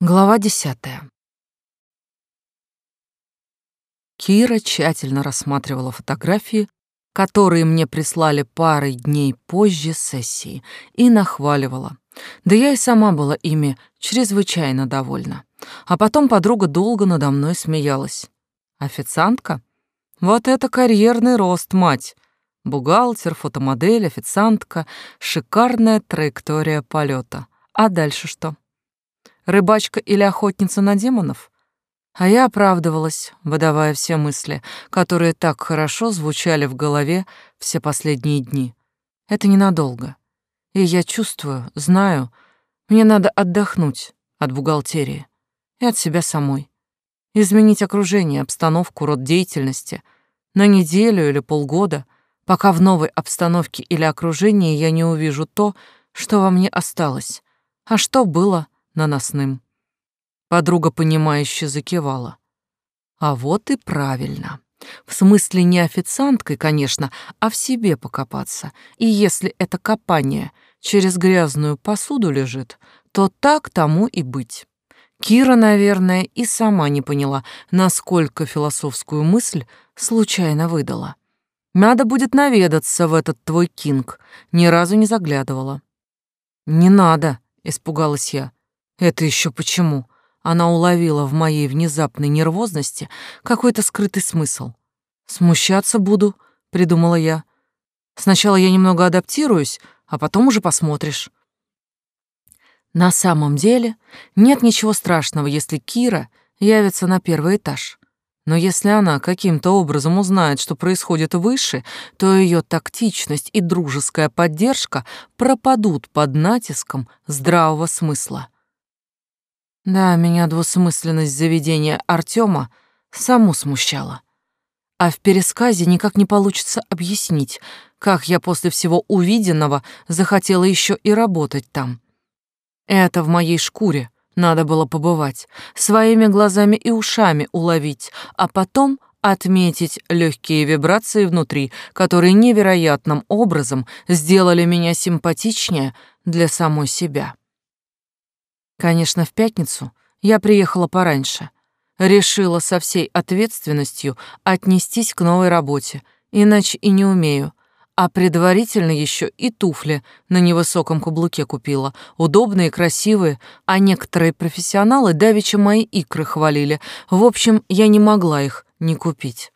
Глава десятая. Кира тщательно рассматривала фотографии, которые мне прислали парой дней позже сессии, и нахваливала. Да я и сама была ими чрезвычайно довольна. А потом подруга долго надо мной смеялась. Официантка? Вот это карьерный рост, мать! Бухгалтер, фотомодель, официантка, шикарная траектория полета. А дальше что? Рыбачка или охотница на демонов? А я оправдывалась, выдавая все мысли, которые так хорошо звучали в голове все последние дни. Это ненадолго. И я чувствую, знаю, мне надо отдохнуть от бухгалтерии и от себя самой. Изменить окружение, обстановку, род деятельности на неделю или полгода, пока в новой обстановке или окружении я не увижу то, что во мне осталось, а что было — наносным. Подруга, понимающе закивала. А вот и правильно. В смысле не официанткой, конечно, а в себе покопаться. И если это копание через грязную посуду лежит, то так тому и быть. Кира, наверное, и сама не поняла, насколько философскую мысль случайно выдала. Надо будет наведаться в этот твой кинг. Ни разу не заглядывала. Не надо, испугалась я. Это еще почему? Она уловила в моей внезапной нервозности какой-то скрытый смысл. «Смущаться буду», — придумала я. «Сначала я немного адаптируюсь, а потом уже посмотришь». На самом деле нет ничего страшного, если Кира явится на первый этаж. Но если она каким-то образом узнает, что происходит выше, то ее тактичность и дружеская поддержка пропадут под натиском здравого смысла. Да, меня двусмысленность заведения Артема саму смущала. А в пересказе никак не получится объяснить, как я после всего увиденного захотела еще и работать там. Это в моей шкуре надо было побывать, своими глазами и ушами уловить, а потом отметить легкие вибрации внутри, которые невероятным образом сделали меня симпатичнее для самой себя. Конечно, в пятницу я приехала пораньше. Решила со всей ответственностью отнестись к новой работе, иначе и не умею. А предварительно еще и туфли на невысоком каблуке купила, удобные, красивые, а некоторые профессионалы давеча мои икры хвалили. В общем, я не могла их не купить.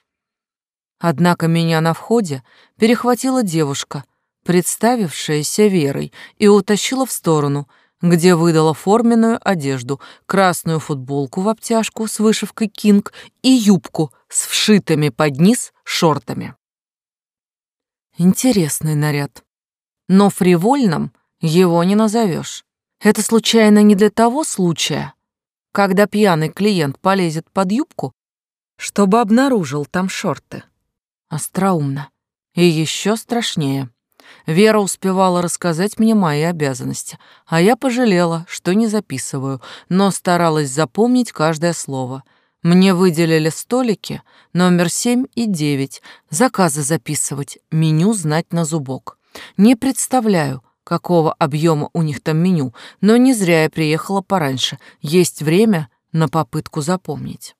Однако меня на входе перехватила девушка, представившаяся Верой, и утащила в сторону — где выдала форменную одежду, красную футболку в обтяжку с вышивкой «Кинг» и юбку с вшитыми под низ шортами. Интересный наряд. Но фривольным его не назовешь. Это случайно не для того случая, когда пьяный клиент полезет под юбку, чтобы обнаружил там шорты. Остроумно. И еще страшнее. Вера успевала рассказать мне мои обязанности, а я пожалела, что не записываю, но старалась запомнить каждое слово. Мне выделили столики номер семь и девять, заказы записывать, меню знать на зубок. Не представляю, какого объема у них там меню, но не зря я приехала пораньше. Есть время на попытку запомнить.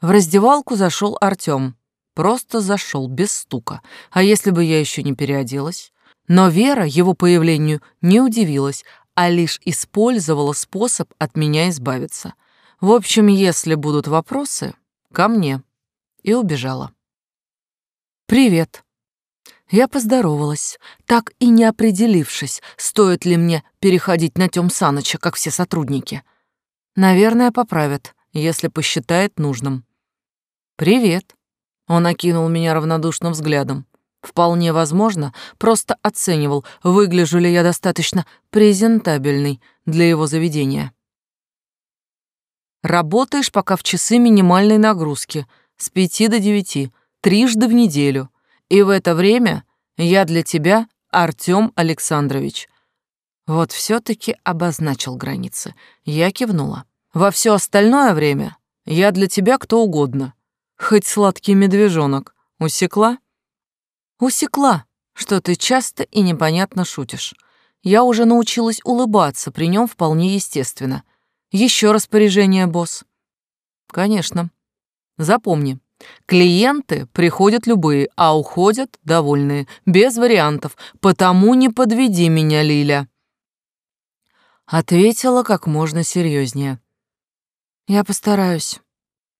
В раздевалку зашел Артём. Просто зашел без стука. А если бы я еще не переоделась? Но Вера его появлению не удивилась, а лишь использовала способ от меня избавиться. В общем, если будут вопросы, ко мне. И убежала. «Привет». Я поздоровалась, так и не определившись, стоит ли мне переходить на Тём Саныча, как все сотрудники. Наверное, поправят, если посчитает нужным. «Привет». Он окинул меня равнодушным взглядом. Вполне возможно, просто оценивал, выгляжу ли я достаточно презентабельный для его заведения. Работаешь пока в часы минимальной нагрузки, с пяти до девяти, трижды в неделю. И в это время я для тебя Артём Александрович. Вот все таки обозначил границы. Я кивнула. Во все остальное время я для тебя кто угодно. Хоть сладкий медвежонок. Усекла? Усекла, что ты часто и непонятно шутишь. Я уже научилась улыбаться при нем вполне естественно. Еще распоряжение, босс. Конечно. Запомни, клиенты приходят любые, а уходят довольные, без вариантов. Потому не подведи меня, Лиля. Ответила как можно серьезнее. Я постараюсь.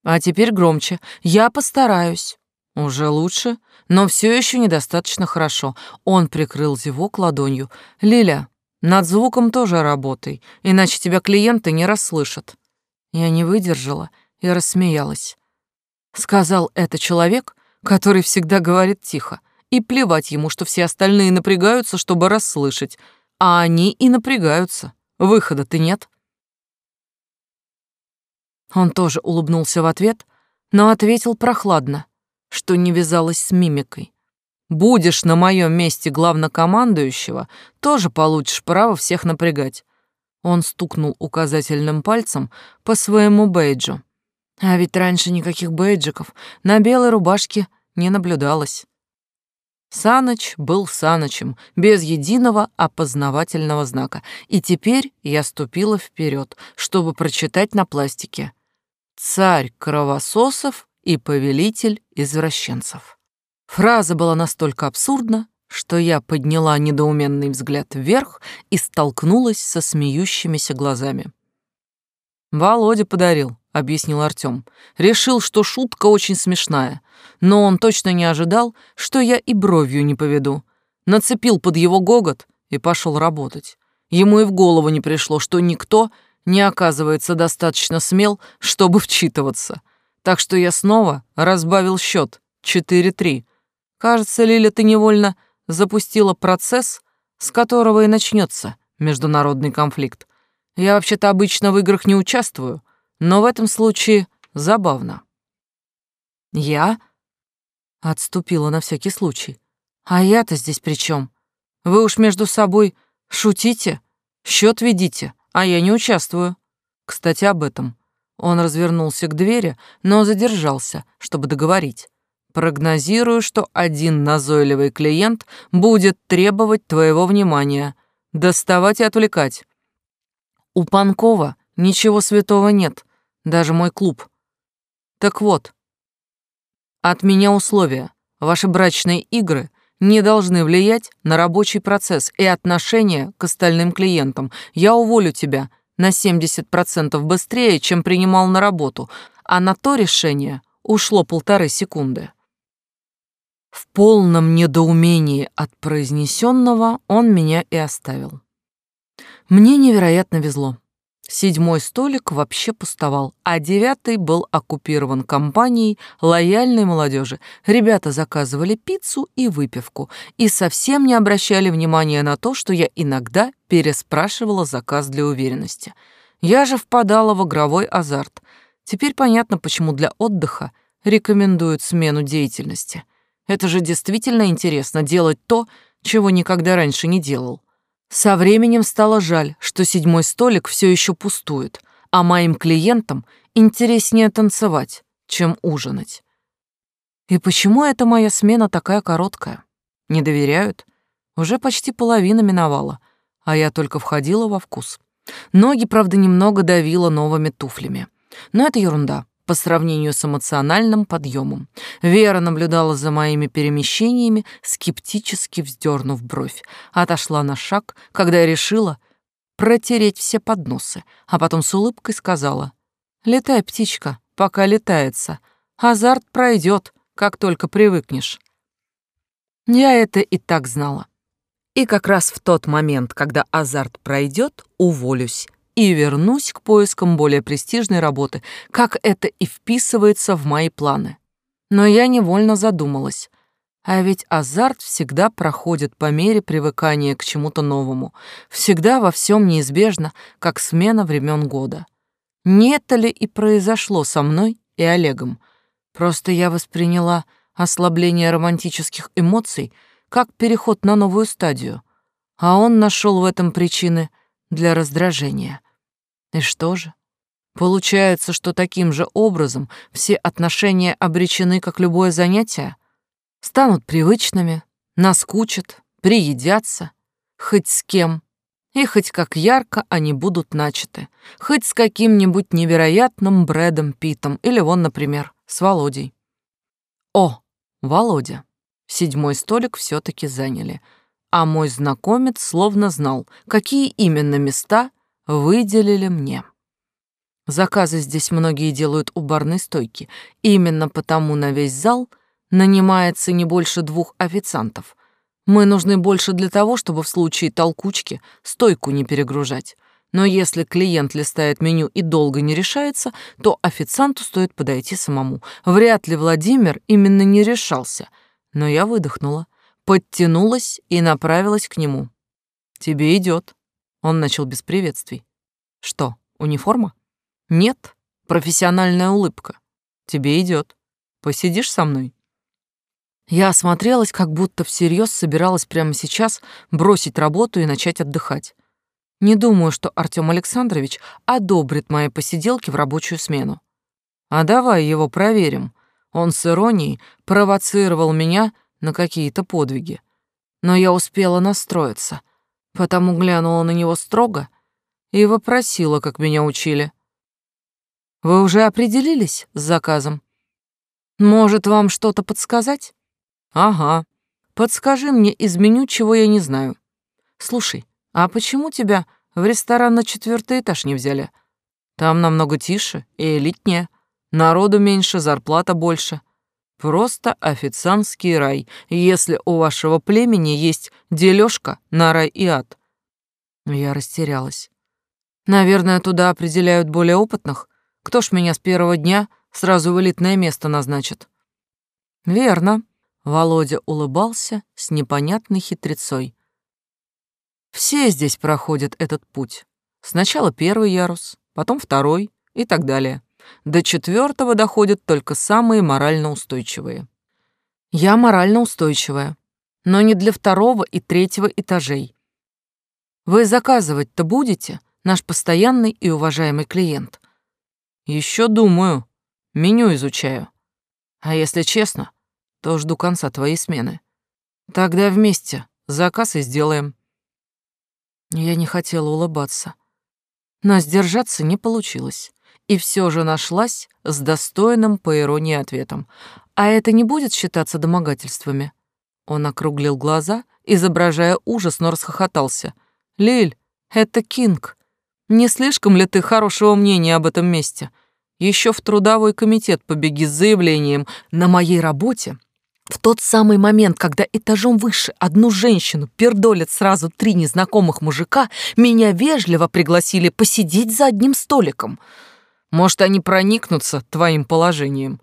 А теперь громче. Я постараюсь. Уже лучше, но все еще недостаточно хорошо. Он прикрыл зевок ладонью. Лиля, над звуком тоже работай, иначе тебя клиенты не расслышат. Я не выдержала и рассмеялась. Сказал это человек, который всегда говорит тихо, и плевать ему, что все остальные напрягаются, чтобы расслышать, а они и напрягаются. Выхода-то нет. Он тоже улыбнулся в ответ, но ответил прохладно, что не вязалось с мимикой. «Будешь на моем месте главнокомандующего, тоже получишь право всех напрягать». Он стукнул указательным пальцем по своему бейджу. А ведь раньше никаких бейджиков на белой рубашке не наблюдалось. Саныч был Санычем, без единого опознавательного знака, и теперь я ступила вперед, чтобы прочитать на пластике «Царь кровососов и повелитель извращенцев». Фраза была настолько абсурдна, что я подняла недоуменный взгляд вверх и столкнулась со смеющимися глазами. «Володя подарил», — объяснил Артём. «Решил, что шутка очень смешная, но он точно не ожидал, что я и бровью не поведу. Нацепил под его гогот и пошел работать. Ему и в голову не пришло, что никто не оказывается достаточно смел, чтобы вчитываться. Так что я снова разбавил счет 4-3. Кажется, Лиля, ты невольно запустила процесс, с которого и начнется международный конфликт. Я вообще-то обычно в играх не участвую, но в этом случае забавно. Я отступила на всякий случай. А я-то здесь при чем? Вы уж между собой шутите, счет ведите, а я не участвую. Кстати, об этом. Он развернулся к двери, но задержался, чтобы договорить. Прогнозирую, что один назойливый клиент будет требовать твоего внимания, доставать и отвлекать. У Панкова ничего святого нет, даже мой клуб. Так вот, от меня условия. Ваши брачные игры не должны влиять на рабочий процесс и отношение к остальным клиентам. Я уволю тебя на 70% быстрее, чем принимал на работу, а на то решение ушло полторы секунды. В полном недоумении от произнесенного он меня и оставил. Мне невероятно везло. Седьмой столик вообще пустовал, а девятый был оккупирован компанией лояльной молодежи. Ребята заказывали пиццу и выпивку и совсем не обращали внимания на то, что я иногда переспрашивала заказ для уверенности. Я же впадала в игровой азарт. Теперь понятно, почему для отдыха рекомендуют смену деятельности. Это же действительно интересно делать то, чего никогда раньше не делал. Со временем стало жаль, что седьмой столик все еще пустует, а моим клиентам интереснее танцевать, чем ужинать. И почему эта моя смена такая короткая? Не доверяют? Уже почти половина миновала, а я только входила во вкус. Ноги, правда, немного давила новыми туфлями. Но это ерунда по сравнению с эмоциональным подъемом. Вера наблюдала за моими перемещениями, скептически вздернув бровь. Отошла на шаг, когда я решила протереть все подносы, а потом с улыбкой сказала «Летай, птичка, пока летается. Азарт пройдет, как только привыкнешь». Я это и так знала. И как раз в тот момент, когда азарт пройдет, уволюсь и вернусь к поискам более престижной работы, как это и вписывается в мои планы. Но я невольно задумалась. А ведь азарт всегда проходит по мере привыкания к чему-то новому. Всегда во всем неизбежно, как смена времен года. Не это ли и произошло со мной и Олегом? Просто я восприняла ослабление романтических эмоций как переход на новую стадию, а он нашел в этом причины для раздражения. И что же? Получается, что таким же образом все отношения обречены, как любое занятие? Станут привычными, наскучат, приедятся, хоть с кем. И хоть как ярко они будут начаты, хоть с каким-нибудь невероятным Брэдом Питом или вон, например, с Володей. О, Володя. Седьмой столик все таки заняли, а мой знакомец словно знал, какие именно места выделили мне. Заказы здесь многие делают у барной стойки, именно потому на весь зал нанимается не больше двух официантов, мы нужны больше для того, чтобы в случае толкучки стойку не перегружать. Но если клиент листает меню и долго не решается, то официанту стоит подойти самому. Вряд ли Владимир именно не решался. Но я выдохнула, подтянулась и направилась к нему. «Тебе идет. Он начал без приветствий. «Что, униформа?» «Нет, профессиональная улыбка. Тебе идет. Посидишь со мной?» Я осмотрелась, как будто всерьез собиралась прямо сейчас бросить работу и начать отдыхать. Не думаю, что Артём Александрович одобрит мои посиделки в рабочую смену. А давай его проверим. Он с иронией провоцировал меня на какие-то подвиги. Но я успела настроиться, потому глянула на него строго и вопросила, как меня учили. «Вы уже определились с заказом? Может, вам что-то подсказать?» Ага. Подскажи мне из меню, чего я не знаю. Слушай, а почему тебя в ресторан на четвертый этаж не взяли? Там намного тише и элитнее. Народу меньше, зарплата больше. Просто официантский рай, если у вашего племени есть дележка на рай и ад. Я растерялась. Наверное, туда определяют более опытных. Кто ж меня с первого дня сразу в элитное место назначит? Верно. Володя улыбался с непонятной хитрецой. Все здесь проходят этот путь. Сначала первый ярус, потом второй и так далее. До четвертого доходят только самые морально устойчивые. Я морально устойчивая, но не для второго и третьего этажей. Вы заказывать-то будете, наш постоянный и уважаемый клиент? Еще думаю, меню изучаю. А если честно, то жду конца твоей смены. Тогда вместе заказ и сделаем. Я не хотела улыбаться, но сдержаться не получилось. И все же нашлась с достойным по иронии ответом. А это не будет считаться домогательствами? Он округлил глаза, изображая ужас, но расхохотался. «Лиль, это Кинг. Не слишком ли ты хорошего мнения об этом месте? Еще в трудовой комитет побеги с заявлением. На моей работе в тот самый момент, когда этажом выше одну женщину пердолят сразу три незнакомых мужика, меня вежливо пригласили посидеть за одним столиком. Может, они проникнутся твоим положением.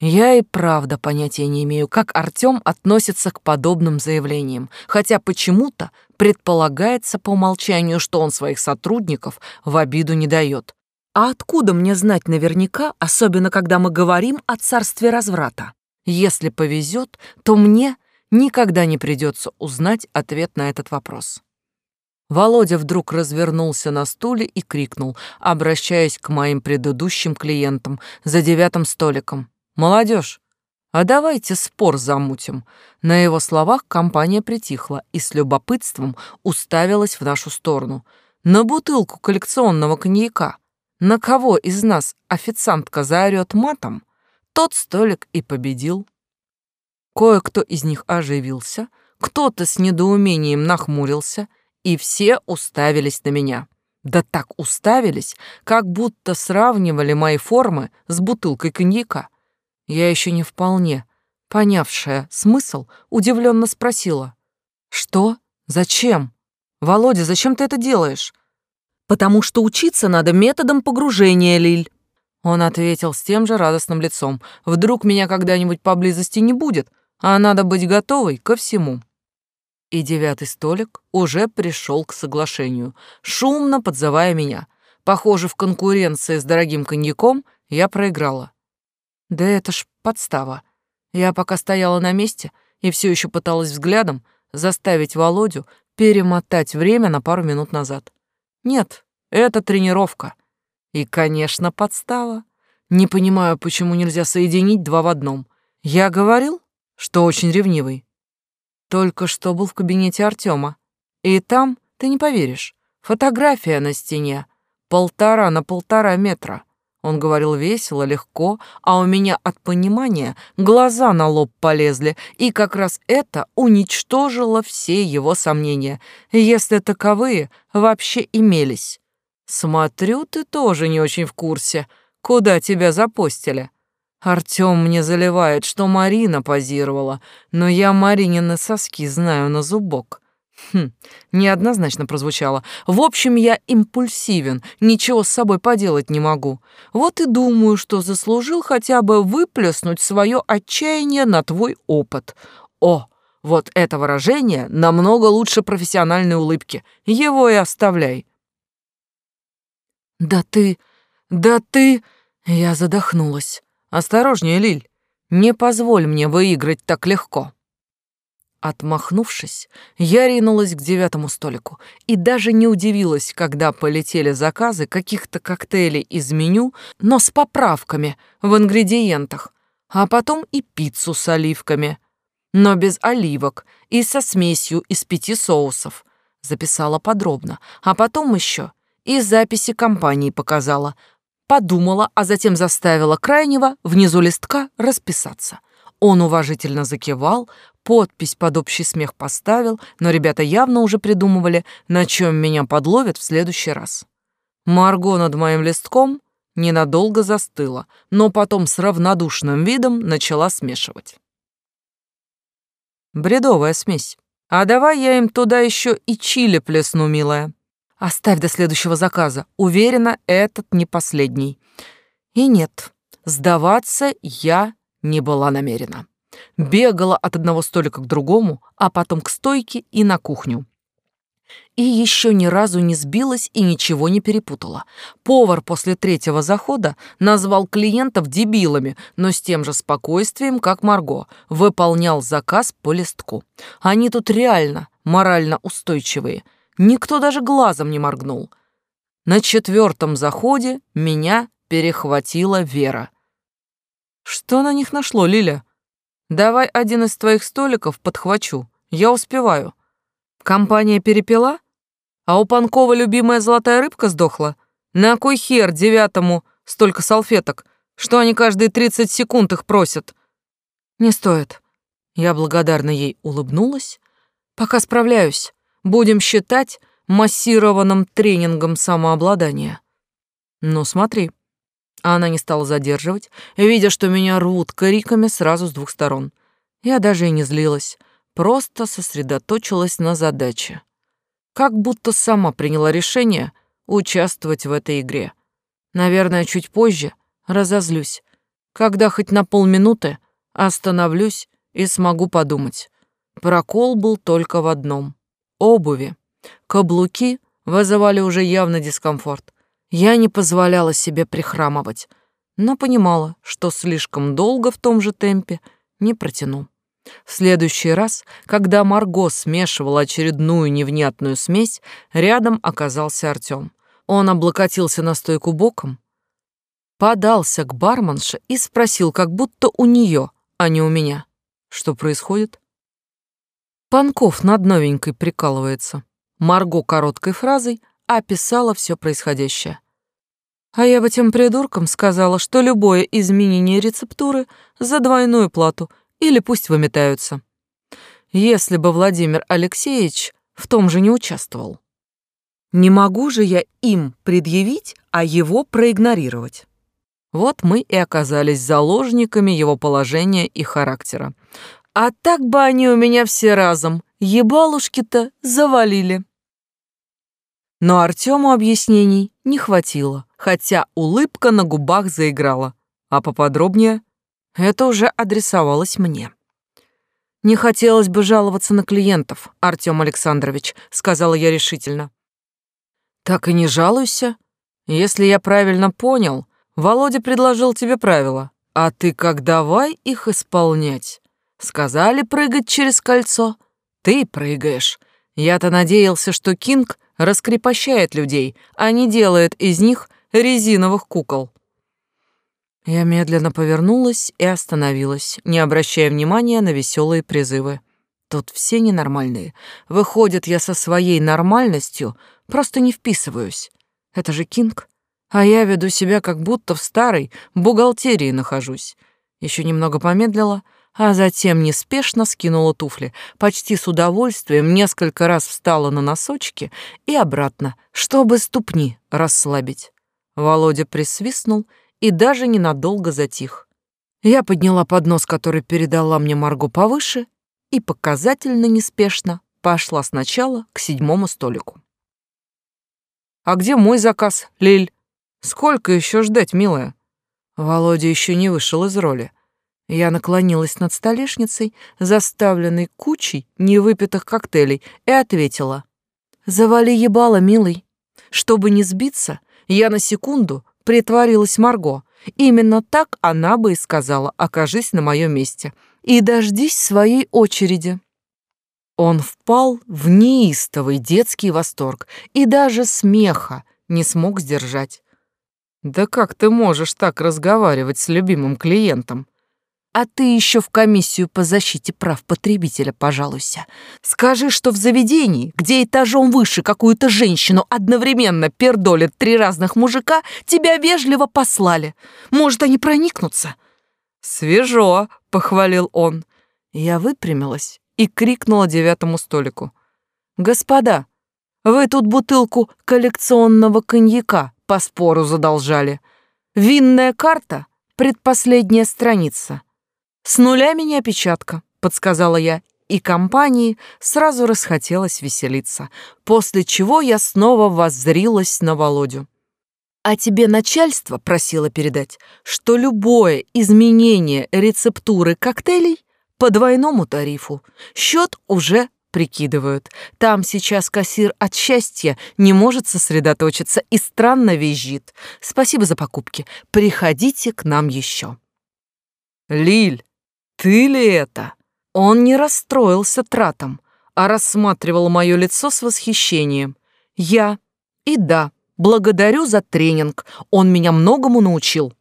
Я и правда понятия не имею, как Артём относится к подобным заявлениям, хотя почему-то предполагается по умолчанию, что он своих сотрудников в обиду не дает. А откуда мне знать наверняка, особенно когда мы говорим о царстве разврата? Если повезет, то мне никогда не придется узнать ответ на этот вопрос. Володя вдруг развернулся на стуле и крикнул, обращаясь к моим предыдущим клиентам за девятым столиком. «Молодежь, а давайте спор замутим». На его словах компания притихла и с любопытством уставилась в нашу сторону. На бутылку коллекционного коньяка. На кого из нас официантка заорёт матом, тот столик и победил. Кое-кто из них оживился, кто-то с недоумением нахмурился, и все уставились на меня. Да так уставились, как будто сравнивали мои формы с бутылкой коньяка. Я еще не вполне, понявшая смысл, удивленно спросила. «Что? Зачем? Володя, зачем ты это делаешь?» «Потому что учиться надо методом погружения, Лиль», он ответил с тем же радостным лицом. «Вдруг меня когда-нибудь поблизости не будет, а надо быть готовой ко всему». И девятый столик уже пришел к соглашению, шумно подзывая меня. Похоже, в конкуренции с дорогим коньяком я проиграла. Да это ж подстава. Я пока стояла на месте и все еще пыталась взглядом заставить Володю перемотать время на пару минут назад. Нет, это тренировка. И, конечно, подстава. Не понимаю, почему нельзя соединить два в одном. Я говорил, что очень ревнивый. Только что был в кабинете Артема, и там Ты не поверишь, фотография на стене. Полтора на полтора метра. Он говорил весело, легко, а у меня от понимания глаза на лоб полезли, и как раз это уничтожило все его сомнения, если таковые вообще имелись. Смотрю, ты тоже не очень в курсе, куда тебя запостили. Артём мне заливает, что Марина позировала, но я Маринины соски знаю на зубок. Хм, неоднозначно прозвучало. В общем, я импульсивен, ничего с собой поделать не могу. Вот и думаю, что заслужил хотя бы выплеснуть свое отчаяние на твой опыт. О, вот это выражение намного лучше профессиональной улыбки. Его и оставляй. Да ты, да ты... Я задохнулась. Осторожнее, Лиль. Не позволь мне выиграть так легко. Отмахнувшись, я ринулась к девятому столику и даже не удивилась, когда полетели заказы каких-то коктейлей из меню, но с поправками в ингредиентах, а потом и пиццу с оливками, но без оливок и со смесью из пяти соусов. Записала подробно, а потом еще и записи компании показала, подумала, а затем заставила крайнего внизу листка расписаться. Он уважительно закивал, подпись под общий смех поставил, но ребята явно уже придумывали, на чем меня подловят в следующий раз. Марго над моим листком ненадолго застыла, но потом с равнодушным видом начала смешивать. Бредовая смесь. А давай я им туда еще и чили плесну, милая. Оставь до следующего заказа. Уверена, этот не последний. И нет, сдаваться я не была намерена. Бегала от одного столика к другому, а потом к стойке и на кухню. И еще ни разу не сбилась и ничего не перепутала. Повар после третьего захода назвал клиентов дебилами, но с тем же спокойствием, как Марго, выполнял заказ по листку. Они тут реально морально устойчивые. Никто даже глазом не моргнул. На четвертом заходе меня перехватила Вера. Что на них нашло, Лиля? Давай один из твоих столиков подхвачу. Я успеваю. Компания перепела? А у Панкова любимая золотая рыбка сдохла? На кой хер девятому столько салфеток, что они каждые тридцать секунд их просят? Не стоит. Я благодарно ей улыбнулась. Пока справляюсь. Будем считать массированным тренингом самообладания. Ну, смотри. Она не стала задерживать, видя, что меня рвут криками сразу с двух сторон. Я даже и не злилась, просто сосредоточилась на задаче. Как будто сама приняла решение участвовать в этой игре. Наверное, чуть позже разозлюсь, когда хоть на полминуты остановлюсь и смогу подумать. Прокол был только в одном — обуви. Каблуки вызывали уже явно дискомфорт — я не позволяла себе прихрамывать, но понимала, что слишком долго в том же темпе не протяну. В следующий раз, когда Марго смешивала очередную невнятную смесь, рядом оказался Артём. Он облокотился на стойку боком, подался к барменше и спросил, как будто у неё, а не у меня. Что происходит? Панков над новенькой прикалывается. Марго короткой фразой описала все происходящее. А я бы тем придуркам сказала, что любое изменение рецептуры за двойную плату или пусть выметаются. Если бы Владимир Алексеевич в том же не участвовал. Не могу же я им предъявить, а его проигнорировать. Вот мы и оказались заложниками его положения и характера. А так бы они у меня все разом, ебалушки-то, завалили. Но Артему объяснений не хватило, хотя улыбка на губах заиграла. А поподробнее это уже адресовалось мне. «Не хотелось бы жаловаться на клиентов, Артем Александрович», — сказала я решительно. «Так и не жалуйся. Если я правильно понял, Володя предложил тебе правила, а ты как давай их исполнять. Сказали прыгать через кольцо, ты прыгаешь. Я-то надеялся, что Кинг раскрепощает людей, а не делает из них резиновых кукол. Я медленно повернулась и остановилась, не обращая внимания на веселые призывы. Тут все ненормальные. Выходит, я со своей нормальностью просто не вписываюсь. Это же Кинг. А я веду себя, как будто в старой бухгалтерии нахожусь. Еще немного помедлила, а затем неспешно скинула туфли, почти с удовольствием несколько раз встала на носочки и обратно, чтобы ступни расслабить. Володя присвистнул и даже ненадолго затих. Я подняла поднос, который передала мне Марго повыше, и показательно неспешно пошла сначала к седьмому столику. «А где мой заказ, Лиль? Сколько еще ждать, милая?» Володя еще не вышел из роли. Я наклонилась над столешницей, заставленной кучей невыпитых коктейлей, и ответила. «Завали ебало, милый. Чтобы не сбиться, я на секунду притворилась Марго. Именно так она бы и сказала, окажись на моем месте. И дождись своей очереди». Он впал в неистовый детский восторг и даже смеха не смог сдержать. «Да как ты можешь так разговаривать с любимым клиентом?» А ты еще в комиссию по защите прав потребителя пожалуйся. Скажи, что в заведении, где этажом выше какую-то женщину одновременно пердолят три разных мужика, тебя вежливо послали. Может, они проникнутся?» «Свежо», — похвалил он. Я выпрямилась и крикнула девятому столику. «Господа, вы тут бутылку коллекционного коньяка по спору задолжали. Винная карта, предпоследняя страница». «С нулями не опечатка», — подсказала я, и компании сразу расхотелось веселиться, после чего я снова воззрилась на Володю. «А тебе начальство просило передать, что любое изменение рецептуры коктейлей по двойному тарифу. Счет уже прикидывают. Там сейчас кассир от счастья не может сосредоточиться и странно визжит. Спасибо за покупки. Приходите к нам еще». «Лиль, ты ли это? Он не расстроился тратом, а рассматривал мое лицо с восхищением. Я. И да, благодарю за тренинг, он меня многому научил.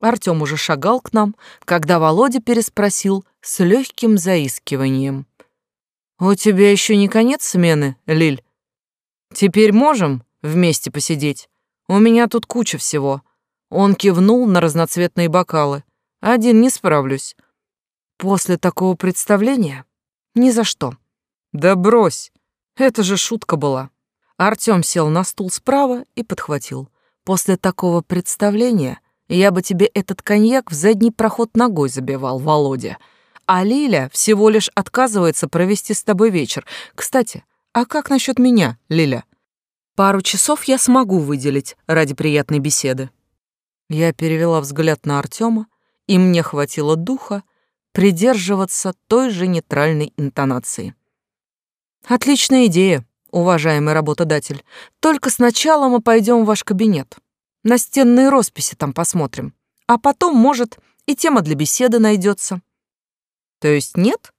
Артём уже шагал к нам, когда Володя переспросил с легким заискиванием. «У тебя еще не конец смены, Лиль? Теперь можем вместе посидеть? У меня тут куча всего». Он кивнул на разноцветные бокалы. «Один не справлюсь. После такого представления? Ни за что. Да брось, это же шутка была. Артём сел на стул справа и подхватил. После такого представления я бы тебе этот коньяк в задний проход ногой забивал, Володя. А Лиля всего лишь отказывается провести с тобой вечер. Кстати, а как насчет меня, Лиля? Пару часов я смогу выделить ради приятной беседы. Я перевела взгляд на Артёма, и мне хватило духа придерживаться той же нейтральной интонации. Отличная идея, уважаемый работодатель. Только сначала мы пойдем в ваш кабинет. Настенные росписи там посмотрим. А потом, может, и тема для беседы найдется. То есть нет?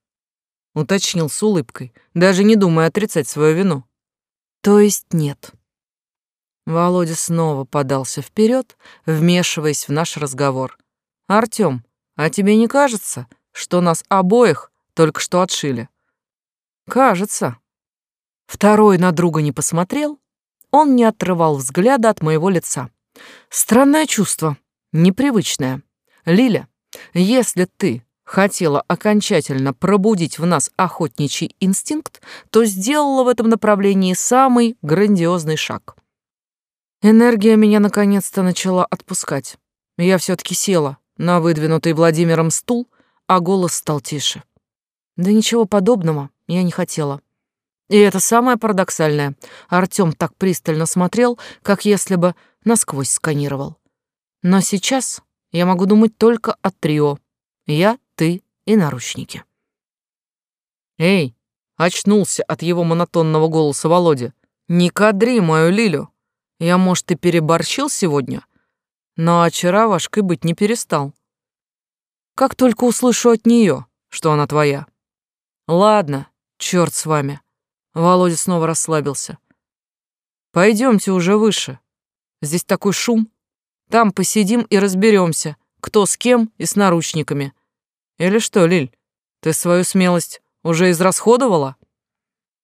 Уточнил с улыбкой, даже не думая отрицать свою вину. То есть нет. Володя снова подался вперед, вмешиваясь в наш разговор. Артём, а тебе не кажется, что нас обоих только что отшили. Кажется. Второй на друга не посмотрел, он не отрывал взгляда от моего лица. Странное чувство, непривычное. Лиля, если ты хотела окончательно пробудить в нас охотничий инстинкт, то сделала в этом направлении самый грандиозный шаг. Энергия меня наконец-то начала отпускать. Я все таки села на выдвинутый Владимиром стул а голос стал тише. Да ничего подобного я не хотела. И это самое парадоксальное. Артём так пристально смотрел, как если бы насквозь сканировал. Но сейчас я могу думать только о трио. Я, ты и наручники. «Эй!» — очнулся от его монотонного голоса Володя. «Не кадри мою Лилю. Я, может, и переборщил сегодня, но очаровашкой быть не перестал как только услышу от нее, что она твоя. Ладно, черт с вами. Володя снова расслабился. Пойдемте уже выше. Здесь такой шум. Там посидим и разберемся, кто с кем и с наручниками. Или что, Лиль, ты свою смелость Уже израсходовала?»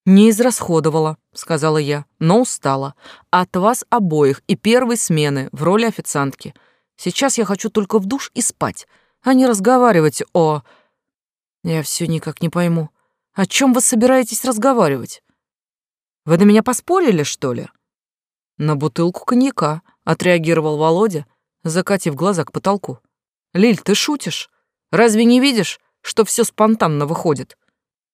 «Не израсходовала», — сказала я, — «но устала. От вас обоих и первой смены в роли официантки. Сейчас я хочу только в душ и спать, а не разговаривать о...» «Я все никак не пойму. О чем вы собираетесь разговаривать? Вы на меня поспорили, что ли?» «На бутылку коньяка», — отреагировал Володя, закатив глаза к потолку. «Лиль, ты шутишь? Разве не видишь, что все спонтанно выходит?»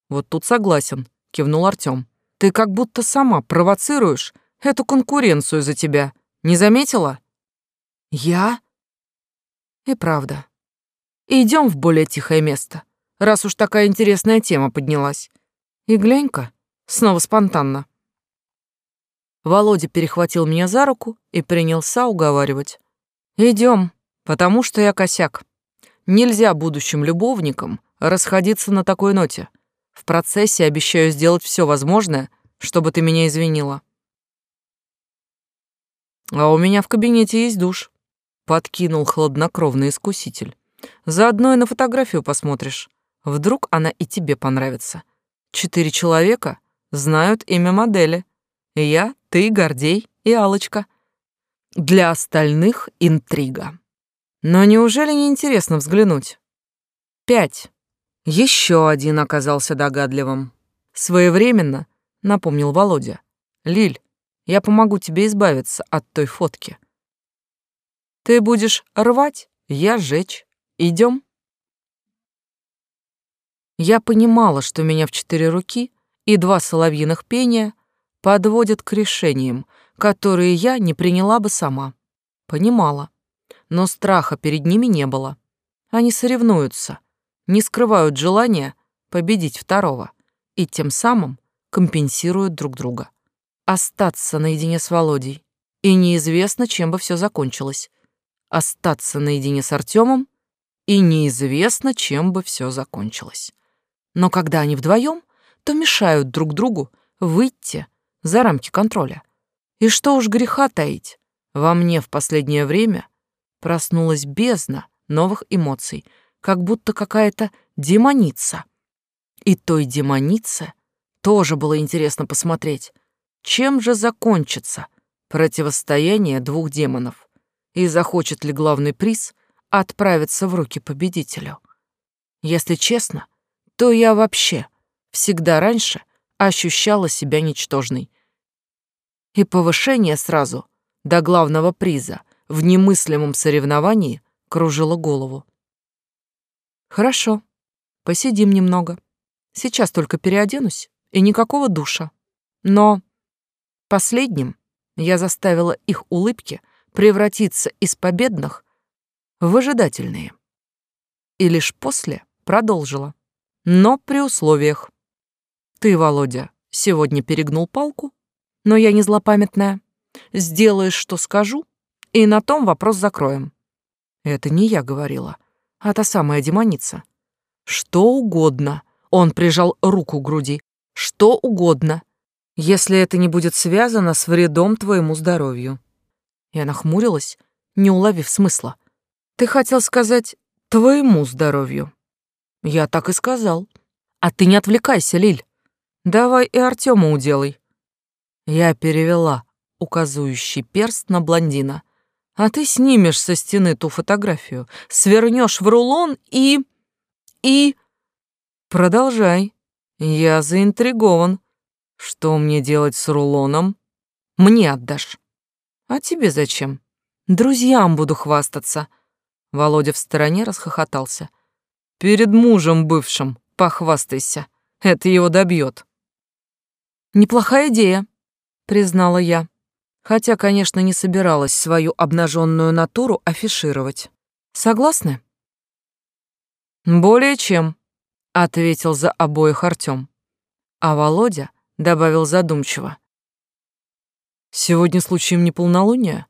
«Вот тут согласен», — кивнул Артём. «Ты как будто сама провоцируешь эту конкуренцию за тебя. Не заметила?» «Я?» «И правда. Идем в более тихое место, раз уж такая интересная тема поднялась. И глянь-ка, снова спонтанно». Володя перехватил меня за руку и принялся уговаривать. Идем, потому что я косяк. Нельзя будущим любовникам расходиться на такой ноте. В процессе обещаю сделать все возможное, чтобы ты меня извинила. А у меня в кабинете есть душ. Подкинул хладнокровный искуситель. Заодно и на фотографию посмотришь. Вдруг она и тебе понравится. Четыре человека знают имя модели. Я, ты, Гордей и алочка Для остальных интрига. Но неужели не интересно взглянуть? Пять. Еще один оказался догадливым. Своевременно, напомнил Володя. Лиль, я помогу тебе избавиться от той фотки. Ты будешь рвать, я жечь. Идем. Я понимала, что меня в четыре руки и два соловьиных пения подводят к решениям, которые я не приняла бы сама. Понимала. Но страха перед ними не было. Они соревнуются, не скрывают желания победить второго и тем самым компенсируют друг друга. Остаться наедине с Володей, и неизвестно, чем бы все закончилось. Остаться наедине с Артемом, и неизвестно, чем бы все закончилось. Но когда они вдвоем, то мешают друг другу выйти за рамки контроля. И что уж греха таить, во мне в последнее время проснулась бездна новых эмоций — как будто какая-то демоница. И той демонице тоже было интересно посмотреть, чем же закончится противостояние двух демонов, и захочет ли главный приз отправиться в руки победителю. Если честно, то я вообще всегда раньше ощущала себя ничтожной. И повышение сразу до главного приза в немыслимом соревновании кружило голову. Хорошо, посидим немного. Сейчас только переоденусь, и никакого душа. Но последним я заставила их улыбки превратиться из победных выжидательные. И лишь после продолжила. Но при условиях. Ты, Володя, сегодня перегнул палку, но я не злопамятная. Сделаешь, что скажу, и на том вопрос закроем. Это не я говорила а та самая демоница. Что угодно. Он прижал руку к груди. Что угодно, если это не будет связано с вредом твоему здоровью. Я нахмурилась, не уловив смысла. Ты хотел сказать «твоему здоровью». Я так и сказал. А ты не отвлекайся, Лиль. Давай и Артема уделай. Я перевела указывающий перст на блондина. А ты снимешь со стены ту фотографию, свернешь в рулон и... и... Продолжай. Я заинтригован. Что мне делать с рулоном? Мне отдашь. А тебе зачем? Друзьям буду хвастаться. Володя в стороне расхохотался. Перед мужем бывшим похвастайся. Это его добьет. Неплохая идея, признала я хотя, конечно, не собиралась свою обнаженную натуру афишировать. Согласны? Более чем, ответил за обоих Артём. А Володя добавил задумчиво. Сегодня случаем не полнолуние?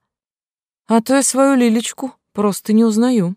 А то я свою Лилечку просто не узнаю.